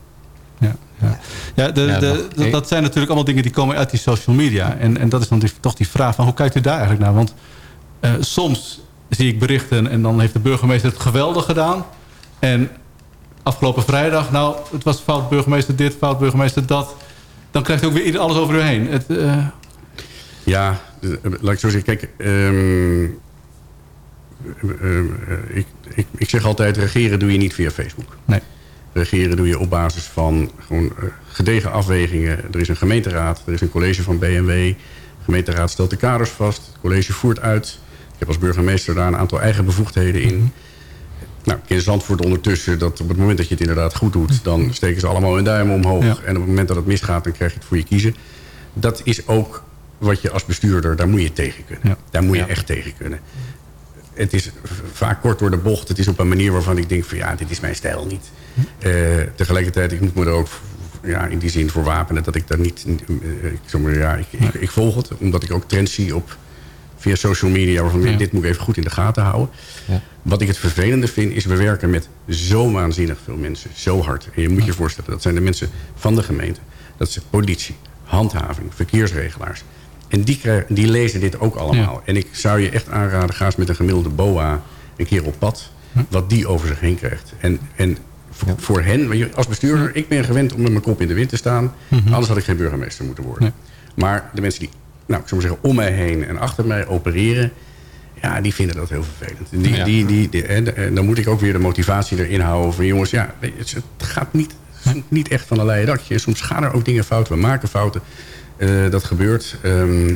Ja, ja. ja, de, Ja, de, dat- dat zijn natuurlijk allemaal dingen die komen uit die social media. En, en dat is dan die, toch die vraag van hoe kijkt u daar eigenlijk naar? Want eh, soms zie ik berichten en dan heeft de burgemeester het geweldig gedaan. En afgelopen vrijdag, nou, het was fout burgemeester dit, fout burgemeester dat. Dan krijgt u ook weer alles over u heen. Het, eh, Ja, eh, laat ik zo zeggen. Kijk, ehm, eh, eh, ik, ik, ik zeg altijd... regeren doe je niet via Facebook. Nee. Regeren doe je op basis van gewoon eh, gedegen afwegingen. Er is een gemeenteraad, er is een college van BMW. De gemeenteraad stelt de kaders vast. Het college voert uit. Ik heb als burgemeester daar een aantal eigen bevoegdheden in. Nou, in Zandvoort ondertussen, dat op het moment dat je het inderdaad goed doet... dan steken ze allemaal hun duim omhoog. Ja. En op het moment dat het misgaat, dan krijg je het voor je kiezen. Dat is ook wat je als bestuurder, daar moet je tegen kunnen. Daar moet je echt tegen kunnen. het is vaak kort door de bocht. Het is op een manier waarvan ik denk van ja, dit is mijn stijl niet. Eh, tegelijkertijd, ik moet me er ook ja, in die zin voor wapenen dat ik daar niet... eh, ik, zeg maar, ja, ik, ik, ik volg het, omdat ik ook trends zie op via social media... waarvan dit moet ik even goed in de gaten houden. Wat ik het vervelende vind, is we werken met zo waanzinnig veel mensen. Zo hard. En je moet je voorstellen, dat zijn de mensen van de gemeente. Dat is politie, handhaving, verkeersregelaars. En die, krijgen, die lezen dit ook allemaal. En ik zou je echt aanraden, ga eens met een gemiddelde boa een keer op pad. Wat die over zich heen krijgt. En, en voor, voor hen, als bestuurder, ik ben gewend om met mijn kop in de wind te staan. Anders had ik geen burgemeester moeten worden. Maar de mensen die, nou, ik zou maar zeggen, om mij heen en achter mij opereren... Ja, die vinden dat heel vervelend. En Die, Ja. die, die, en dan moet ik ook weer de motivatie erin houden van jongens, ja, het gaat niet, niet echt van een leien dakje. Soms gaan er ook dingen fout, we maken fouten. Eh, dat gebeurt. Ehm,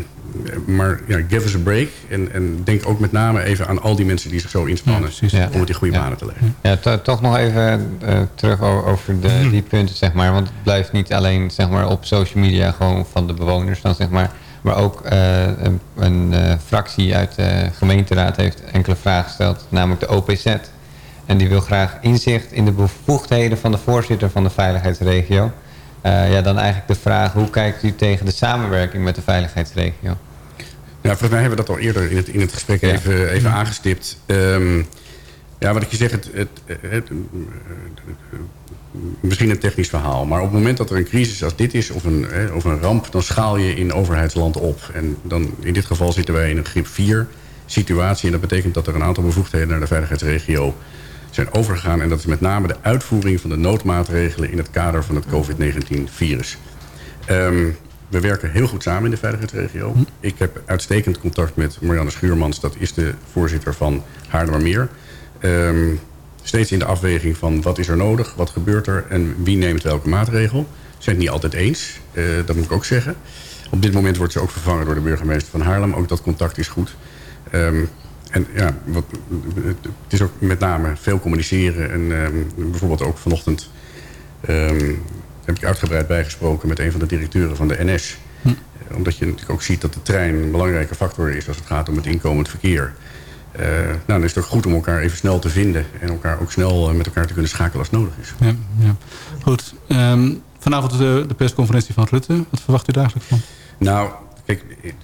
maar ja, give us a break. En, en denk ook met name even aan al die mensen die zich zo inspannen om het in goede banen te leggen. Ja, to- toch nog even eh, terug over de, die punten, zeg maar. Want het blijft niet alleen zeg maar, op social media gewoon van de bewoners dan, zeg maar. Maar ook eh, een, een eh, fractie uit de gemeenteraad heeft enkele vragen gesteld, namelijk de OPZ. En die wil graag inzicht in de bevoegdheden van de voorzitter van de veiligheidsregio. Eh, ja, dan eigenlijk de vraag, hoe kijkt u tegen de samenwerking met de veiligheidsregio? Ja, volgens mij hebben we dat al eerder in het, in het gesprek even, even aangestipt. Ehm, ja, wat ik je zeg, het, het, het- misschien een technisch verhaal. Maar op het moment dat er een crisis als dit is, of een, hè, of een ramp... dan schaal je in overheidsland op. En dan, in dit geval zitten wij in een grip 4 situatie. En dat betekent dat er een aantal bevoegdheden naar de veiligheidsregio zijn overgegaan. En dat is met name de uitvoering van de noodmaatregelen... in het kader van het COVID-19-virus. Ehm, we werken heel goed samen in de veiligheidsregio. Ik heb uitstekend contact met Marianne Schuurmans. Dat is de voorzitter van Haarlemmermeer. Ehm steeds in de afweging van wat is er nodig, wat gebeurt er... en wie neemt welke maatregel. We zijn het niet altijd eens, eh, dat moet ik ook zeggen. Op dit moment wordt ze ook vervangen door de burgemeester van Haarlem. Ook dat contact is goed. Ehm, en ja, wat, het is ook met name veel communiceren. En ehm, bijvoorbeeld ook vanochtend ehm, heb ik uitgebreid bijgesproken met een van de directeuren van de NS. Eh, Omdat je natuurlijk ook ziet dat de trein een belangrijke factor is als het gaat om het inkomend verkeer. Eh, nou, dan is het ook goed om elkaar even snel te vinden en elkaar ook snel eh, met elkaar te kunnen schakelen als nodig is. Ja, ja. Goed. Ehm, vanavond de, de persconferentie van Rutte. Wat verwacht u daar eigenlijk van? Nou, kijk, ik,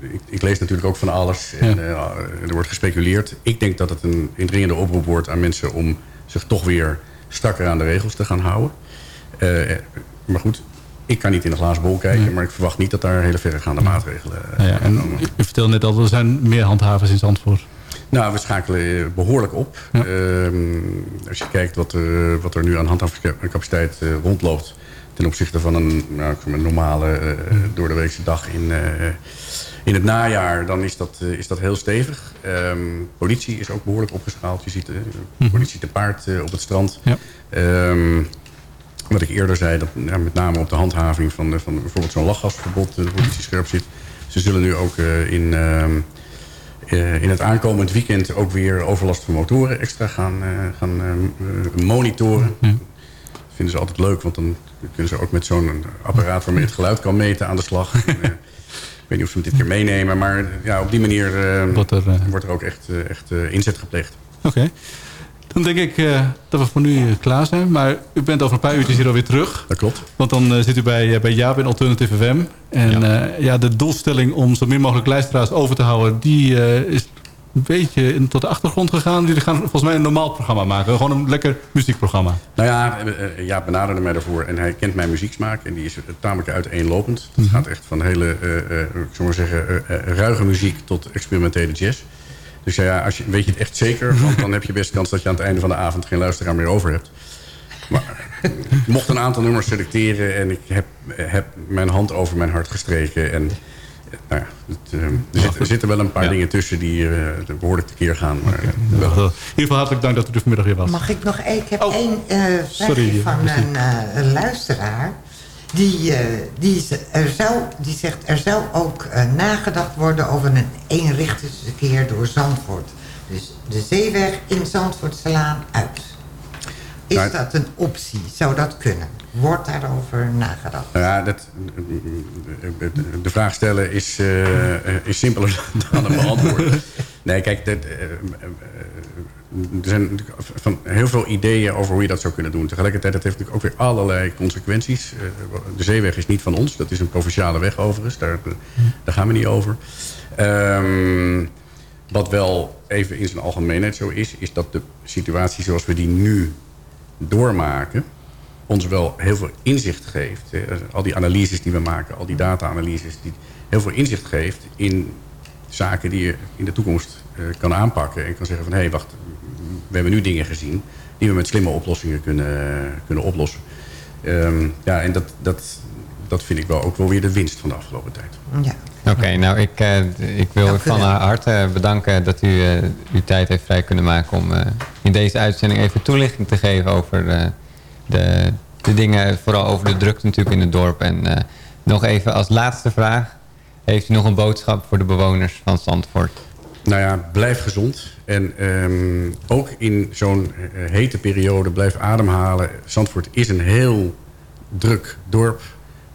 ik, ik lees natuurlijk ook van alles en eh, er wordt gespeculeerd. Ik denk dat het een indringende oproep wordt aan mensen om zich toch weer strakker aan de regels te gaan houden. Maar goed, ik kan niet in de glazen bol kijken, maar ik verwacht niet dat daar hele verregaande maatregelen eh, Nou ja, en u, u vertelde net al, er zijn meer handhavers in Zandvoort. Nou, we schakelen eh, behoorlijk op. Ehm, als je kijkt wat er, wat er nu aan handhavingscapaciteit eh, rondloopt... ten opzichte van een, nou, maar, normale eh door de weekse dag in, eh, in het najaar... dan is dat, eh, is dat heel stevig. Ehm, politie is ook behoorlijk opgeschaald. Je ziet eh, politie te paard eh, op het strand. Ja. Ehm, wat ik eerder zei, dat ja, met name op de handhaving van, van bijvoorbeeld zo'n lachgasverbod... eh, de politie scherp zit. Ze zullen nu ook eh, in... ehm, eh, in het aankomend weekend ook weer overlast van motoren extra gaan, gaan monitoren. Dat vinden ze altijd leuk, want dan kunnen ze ook met zo'n apparaat waarmee het geluid kan meten aan de slag. Ik weet niet of ze hem dit keer meenemen, maar ja, op die manier eh, wordt, er, ook echt, echt inzet gepleegd. Oké. Dan denk ik eh, dat we voor nu eh, klaar zijn. Maar u bent over een paar uurtjes hier alweer terug. Dat klopt. Want dan eh, zit u bij, bij Jaap in Alternative FM. En ja. ja, de doelstelling om zo min mogelijk luisteraars over te houden... die is een beetje in, tot de achtergrond gegaan. Jullie gaan volgens mij een normaal programma maken. Gewoon een lekker muziekprogramma. Nou ja, Jaap benaderde mij daarvoor en hij kent mijn muzieksmaak. En die is tamelijk uiteenlopend. Het gaat echt van hele, ik zou maar zeggen, ruige muziek tot experimentele jazz. Dus ja, als je, weet je het echt zeker, want dan heb je best kans dat je aan het einde van de avond geen luisteraar meer over hebt. Maar ik mocht een aantal nummers selecteren en ik heb, heb mijn hand over mijn hart gestreken. En nou ja, het, eh, er, zit- er zitten wel een paar dingen tussen die eh, behoorlijk tekeer gaan. Maar, eh, In ieder geval hartelijk dank dat u er vanmiddag weer was. Mag ik nog één? Ik heb één eh vraagje sorry, van misschien. een, eh, een luisteraar. Die, eh, die, er zou, die zegt er zou ook eh, nagedacht worden over een eenrichtingsverkeer door Zandvoort. Dus de zeeweg in Zandvoortselaan uit. Is Nou, dat een optie? Zou dat kunnen? Wordt daarover nagedacht? Nou ja, dat, de vraag stellen is, eh, is simpeler dan het beantwoorden. Nee, kijk, dat, er zijn van heel veel ideeën over hoe je dat zou kunnen doen. Tegelijkertijd, dat heeft natuurlijk ook weer allerlei consequenties. Eh, de zeeweg is niet van ons. Dat is een provinciale weg overigens. Daar, daar gaan we niet over. Ehm, wat wel even in zijn algemeenheid zo is... is dat de situatie zoals we die nu doormaken... ons wel heel veel inzicht geeft. Al die analyses die we maken, al die data-analyses... die heel veel inzicht geeft in zaken die je in de toekomst eh, kan aanpakken. En kan zeggen van, hé, hey, wacht, we hebben nu dingen gezien... die we met slimme oplossingen kunnen, kunnen oplossen. Ehm, ja, en dat, dat, dat vind ik wel ook wel weer de winst van de afgelopen tijd. Ja. Oké, nou ik, eh, ik wil Dank u van harte bedanken dat u eh, uw tijd heeft vrij kunnen maken om eh, in deze uitzending even toelichting te geven over eh, de, de dingen, vooral over de drukte natuurlijk in het dorp. En eh, nog even als laatste vraag, heeft u nog een boodschap voor de bewoners van Zandvoort? Nou ja, blijf gezond. En ehm, ook in zo'n eh, hete periode blijf ademhalen. Zandvoort is een heel druk dorp.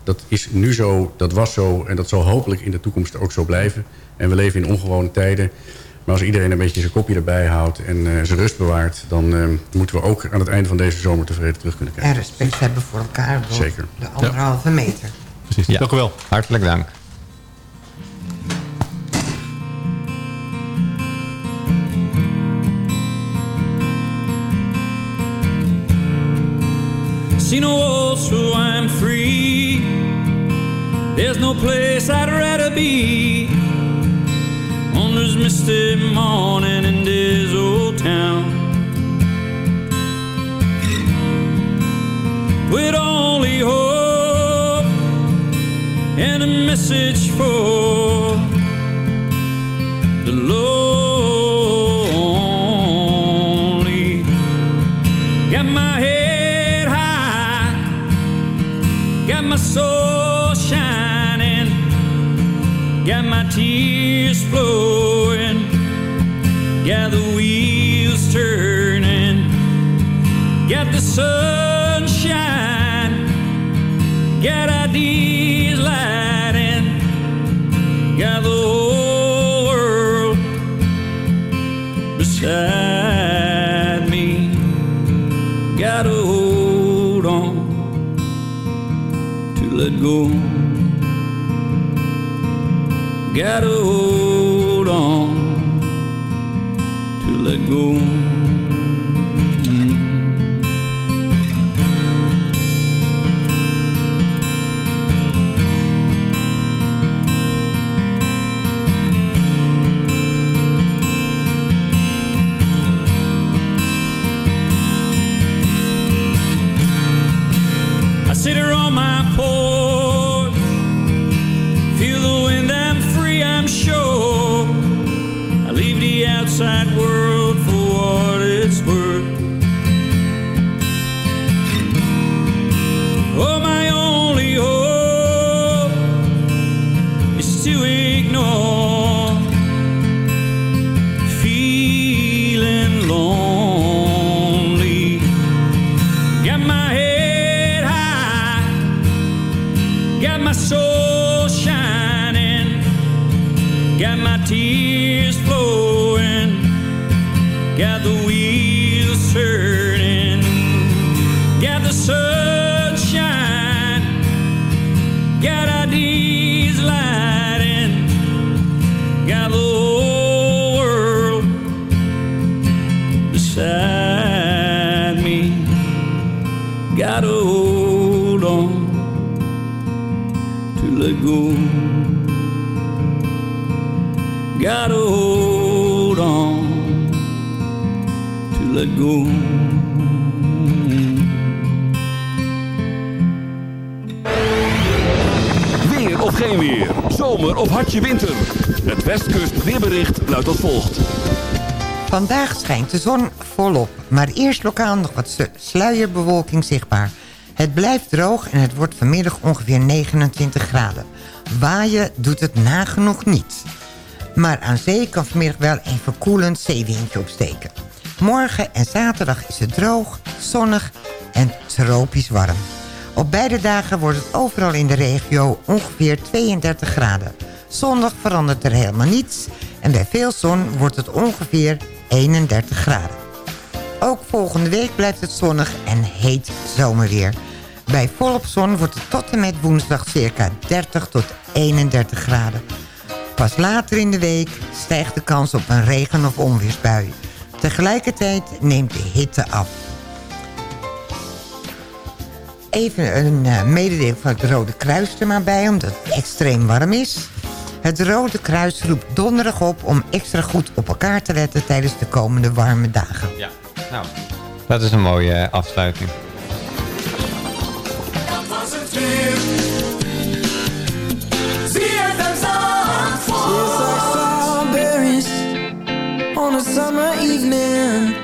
Dat is nu zo, dat was zo en dat zal hopelijk in de toekomst ook zo blijven. En we leven in ongewone tijden. Maar als iedereen een beetje zijn kopje erbij houdt en eh, zijn rust bewaart... dan eh, moeten we ook aan het einde van deze zomer tevreden terug kunnen kijken. En respect hebben voor elkaar Zeker. de anderhalve meter. Precies, Ja. dank u wel. Hartelijk dank. See no walls, so I'm free. There's no place I'd rather be. On this misty morning in this old town. With only hope and a message for got my tears flowing, got the wheels turning, got the sunshine, got ideas lighting, got the whole world beside me. Gotta hold on to let go. Gotta gotta hold on to. Weer of geen weer. Zomer of hartje winter. Het Westkust weerbericht luidt als volgt. Vandaag schijnt de zon volop, maar eerst lokaal nog wat slu- sluierbewolking zichtbaar. Het blijft droog en het wordt vanmiddag ongeveer 29 graden. Waaien doet het nagenoeg niet. Maar aan zee kan vanmiddag wel een verkoelend zeewindje opsteken. Morgen en zaterdag is het droog, zonnig en tropisch warm. Op beide dagen wordt het overal in de regio ongeveer 32 graden. Zondag verandert er helemaal niets En bij veel zon wordt het ongeveer 31 graden. Ook volgende week blijft het zonnig en heet zomerweer. Bij volop zon wordt het tot en met woensdag circa 30 tot 31 graden. Pas later in de week stijgt de kans op een regen- of onweersbui. Tegelijkertijd neemt de hitte af. Even een uh, mededeling van het Rode Kruis er maar bij, omdat het extreem warm is. Het Rode Kruis roept donderdag op om extra goed op elkaar te letten tijdens de komende warme dagen. Ja, nou, dat is een mooie eh, afsluiting. Dat was het weer. On a summer evening,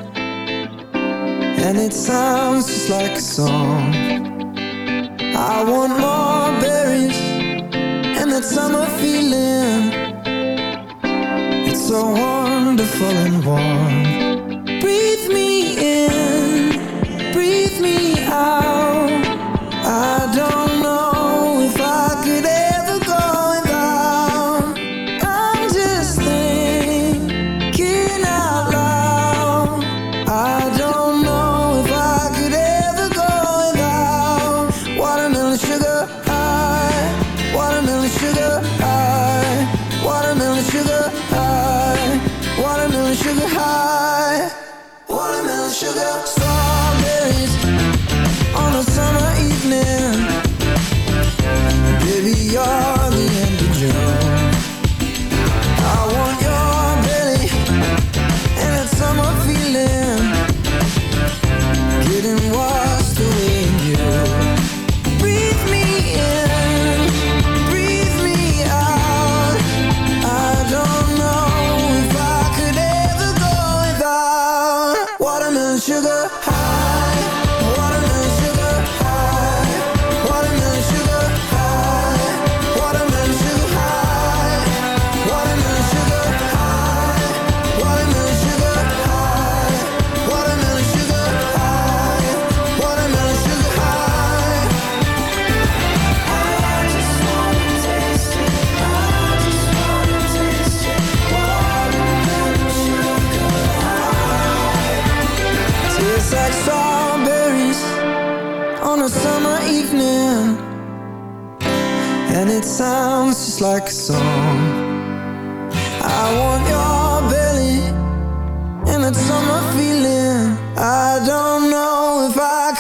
and it sounds just like a song. I want more berries summer feeling.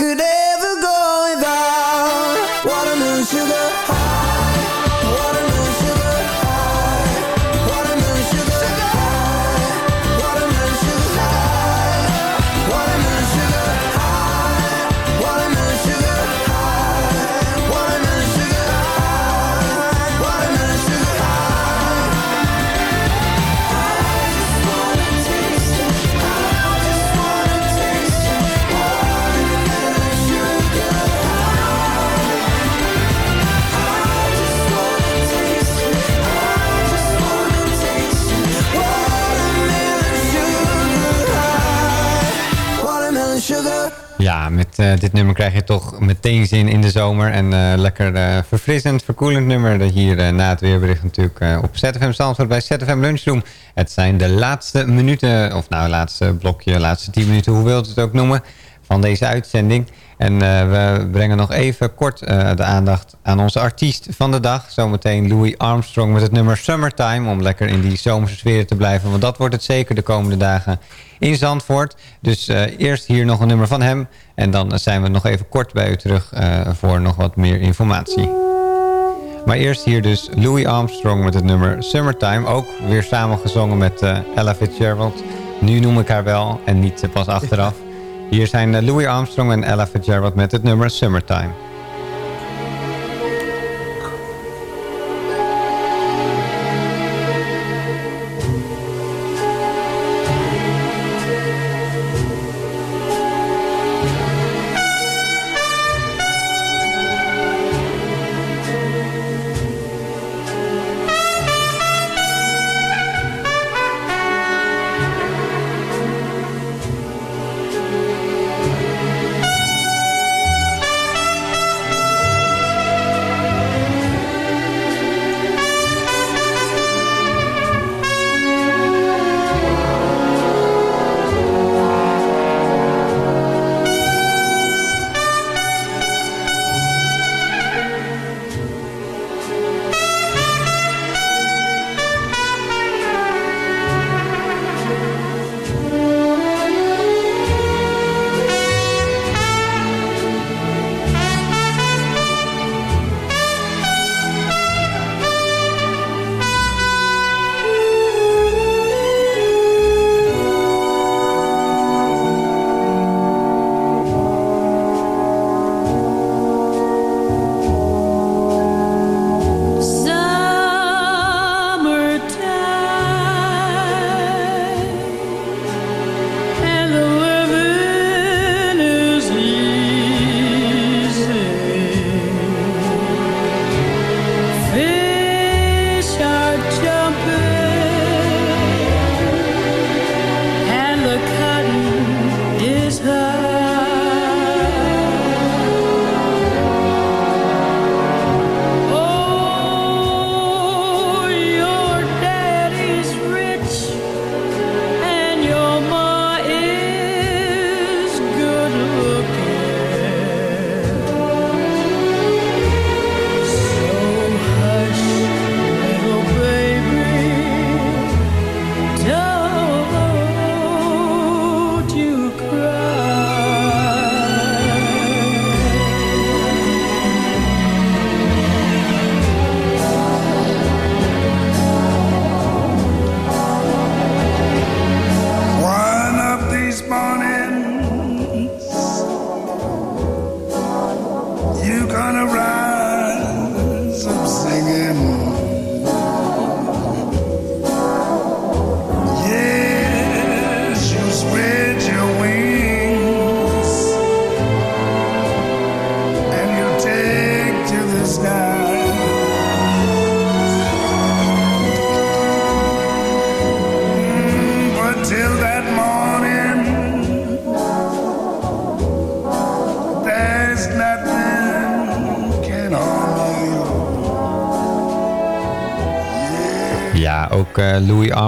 Could ever go without. Watermelon sugar Eh, dit nummer krijg je toch meteen zin in de zomer. En eh, lekker eh, verfrissend, verkoelend nummer. Dat hier na het weerbericht natuurlijk op ZFM Zandvoort bij ZFM Lunchroom. Het zijn de laatste minuten, of nou laatste blokje, laatste 10 minuten, hoe wilt u het ook noemen, van deze uitzending. En eh, we brengen nog even kort eh, de aandacht aan onze artiest van de dag. Zometeen Louis Armstrong met het nummer Summertime. Om lekker in die zomerse sfeer te blijven. Want dat wordt het zeker de komende dagen in Zandvoort. Dus eh, eerst hier nog een nummer van hem. En dan zijn we nog even kort bij u terug voor nog wat meer informatie. Maar eerst hier dus Louis Armstrong met het nummer Summertime. Ook weer samengezongen met Ella Fitzgerald. Nu noem ik haar wel en niet pas achteraf. Hier zijn eh, Louis Armstrong en Ella Fitzgerald met het nummer Summertime.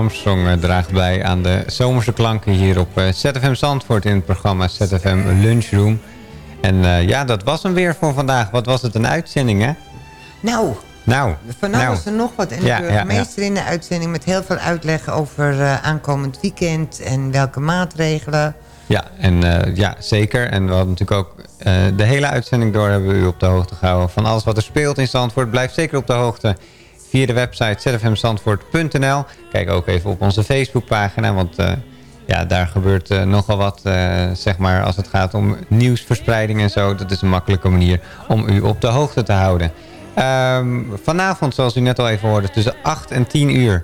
Armstrong eh, draagt bij aan de zomerse klanken hier op eh, ZFM Zandvoort in het programma ZFM Lunchroom. En eh, ja, dat was hem weer voor vandaag. Wat was het een uitzending, hè? Nou, Nou, van nou. alles en nog wat. En de Ja, ja, burgemeester in de uitzending met heel veel uitleg over aankomend weekend en welke maatregelen. Ja, en ja, zeker. En we hadden natuurlijk ook de hele uitzending door hebben we u op de hoogte gehouden van alles wat er speelt in Zandvoort. Blijf zeker op de hoogte via de website zfmzandvoort.nl. Kijk ook even op onze Facebookpagina, want eh, ja, daar gebeurt eh, nogal wat, eh, zeg maar, als het gaat om nieuwsverspreiding en zo. Dat is een makkelijke manier om u op de hoogte te houden. Ehm, vanavond, zoals u net al even hoorde, tussen 8 en 10 uur...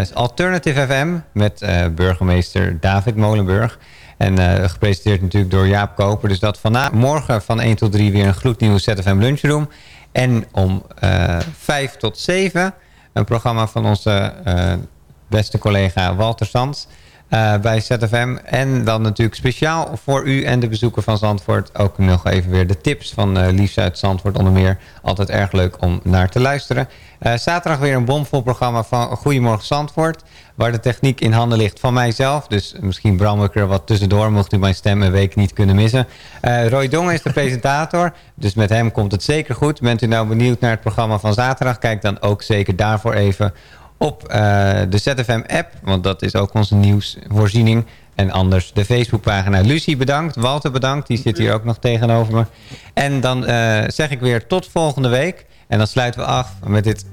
is Alternative FM met burgemeester David Molenburg. En gepresenteerd natuurlijk door Jaap Koper. Dus dat vanavond, morgen van 1 tot 3 weer een gloednieuwe ZFM Lunchroom. En om eh 5 tot 7 een programma van onze eh, beste collega Walter Sands eh, bij ZFM. En dan natuurlijk speciaal voor u en de bezoeker van Zandvoort... ook nog even weer de tips van eh Liefs uit Zandvoort onder meer. Altijd erg leuk om naar te luisteren. Eh, zaterdag weer een bomvol programma van Goedemorgen Zandvoort... waar de techniek in handen ligt van mijzelf. Dus misschien bram ik er wat tussendoor... mocht u mijn stem een week niet kunnen missen. Roy Dongen is de presentator, dus met hem komt het zeker goed. Bent u nou benieuwd naar het programma van zaterdag... kijk dan ook zeker daarvoor even op eh, de ZFM-app... want dat is ook onze nieuwsvoorziening... En anders de Facebookpagina. Lucie bedankt, Walter bedankt, die zit hier ook nog tegenover me. En dan eh, zeg ik weer tot volgende week. En dan sluiten we af met dit,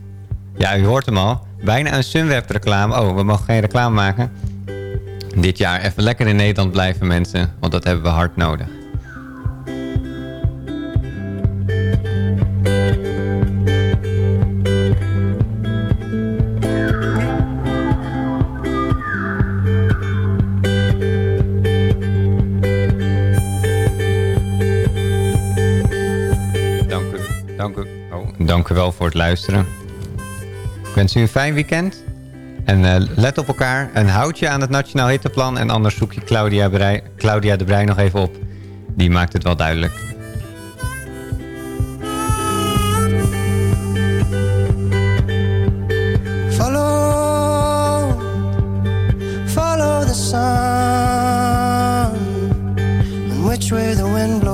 ja u hoort hem al, bijna een Sunweb reclame. Oh, we mogen geen reclame maken. Dit jaar even lekker in Nederland blijven mensen, want dat hebben we hard nodig. Dank u, oh, dank u wel voor het luisteren. Ik wens u een fijn weekend. En eh, let op elkaar en houd je aan het Nationaal Hitteplan. En anders zoek je Claudia, Brij, Claudia de Brij nog even op. Die maakt het wel duidelijk. Follow, follow the sun, which way the wind blows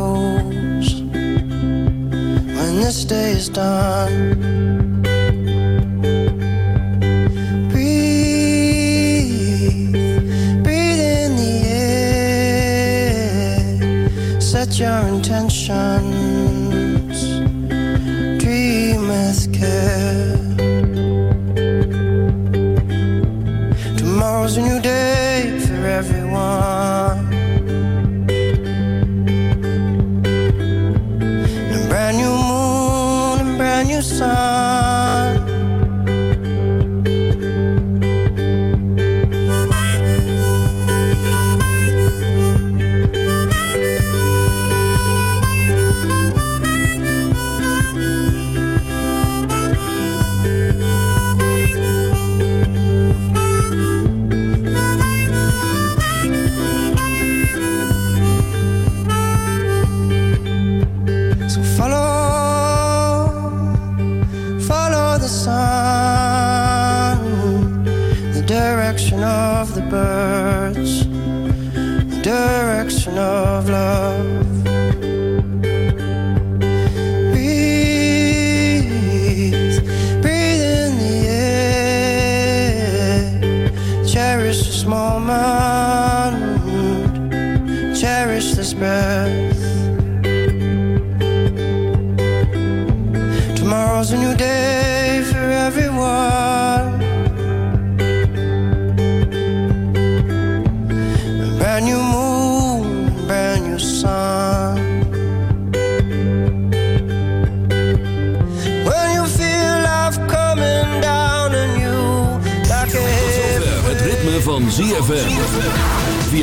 this day is done. Breathe, breathe in the air, set your intentions, dream with care.